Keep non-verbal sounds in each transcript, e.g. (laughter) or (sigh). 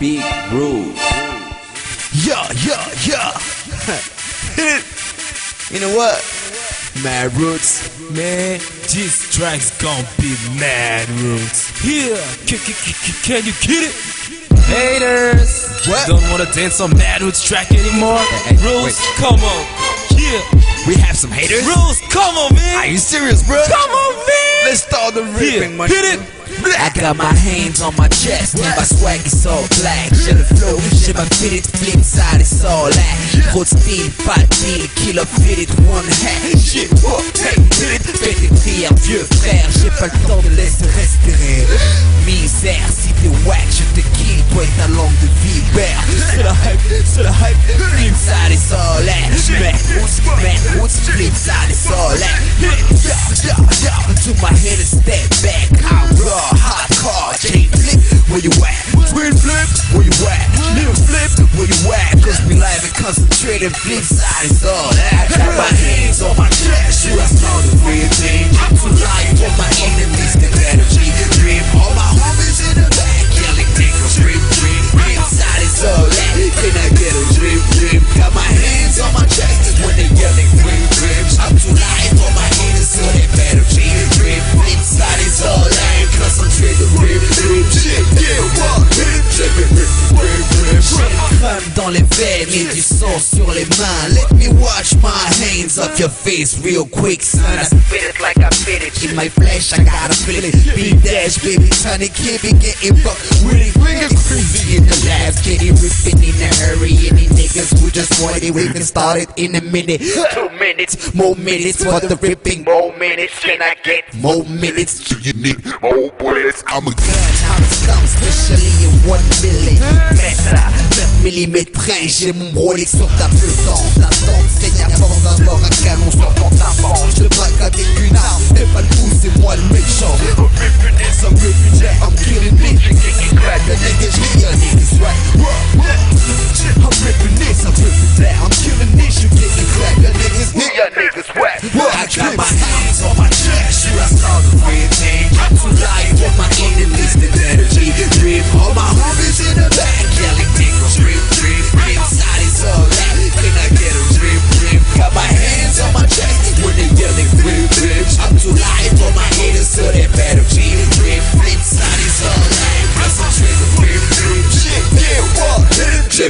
Big Rules. Yeah, yeah, yeah. (laughs) you know what? Mad Roots. Man, this track's gonna be mad roots. Here, can, can, can, can you get it? Haters, What? don't wanna dance on Mad Roots track anymore. Hey, hey, Rules, wait. come on. Yeah, We have some haters. Rules, come on, man. Are you serious, bro? Come on, man. Let's start the ripping, man. hit it. I got my hands on my chest and my swag is all black. J'ai le flow, j'ai ma fitted flip side, it's all that. Trop de style, pas de deal, killer fitted, one hat. Shit, what, hit it. Fais tes prières, vieux frère, j'ai pas le temps de laisser respirer. Misère, si t'es wack, je te kill, toi et ta langue de vipère. C'est la hype, c'est la hype, flip side, it's all that. Man, what's, man, what's flip side, it's all that. Yeah, yeah, yeah, to my head and step concentrated, side is all that. Got my hands on my chest, you I saw the real thing. I'm too light for my enemies, dans les veines et du sang sur les mains. Let me wash my hands off your face real quick, son. I spit it like I fit it in my flesh. I gotta feel it. Big dash, baby, trying can't be getting fucked with it. It crazy in the labs, getting ripping in a hurry. Any niggas who just want it, we can start it in a minute. Two minutes, more minutes for the ripping. More minutes, can I get more minutes? Do you need more bullets? I'm a gun, how it's come, especially in one millimeter. 9 millimètres près, j'ai mon Rolex sur ta pesante. Tente saigne à force d'un mort à canon sur ton avant. Je te braque avec une arme, t'es pas le fou, c'est moi le méchant.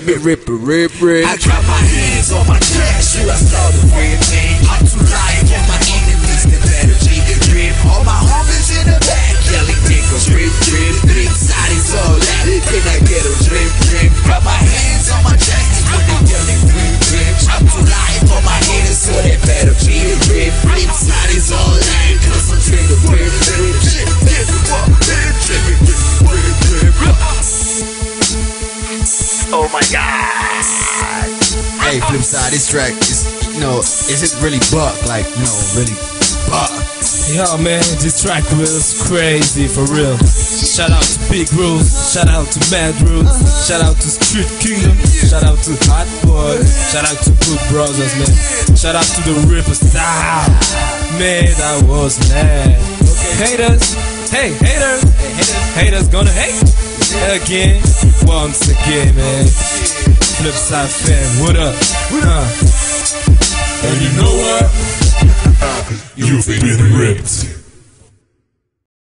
Rip it, rip, rip. I got my hands on my chest, you I saw the real Hey, flip side, this track is, you know, is it really buck, like, you know, really buck. Yo, man, this track was crazy for real. Shout out to Big Rules, shout out to Mad Rules, shout out to Street Kingdom, shout out to Hot Boy, shout out to Good Brothers, man. Shout out to the Ripper Style. Man, that was mad. Haters, hey, haters, haters gonna hate again, once again, man. Flipside fan, what up? What up? And you know what? You've been ripped.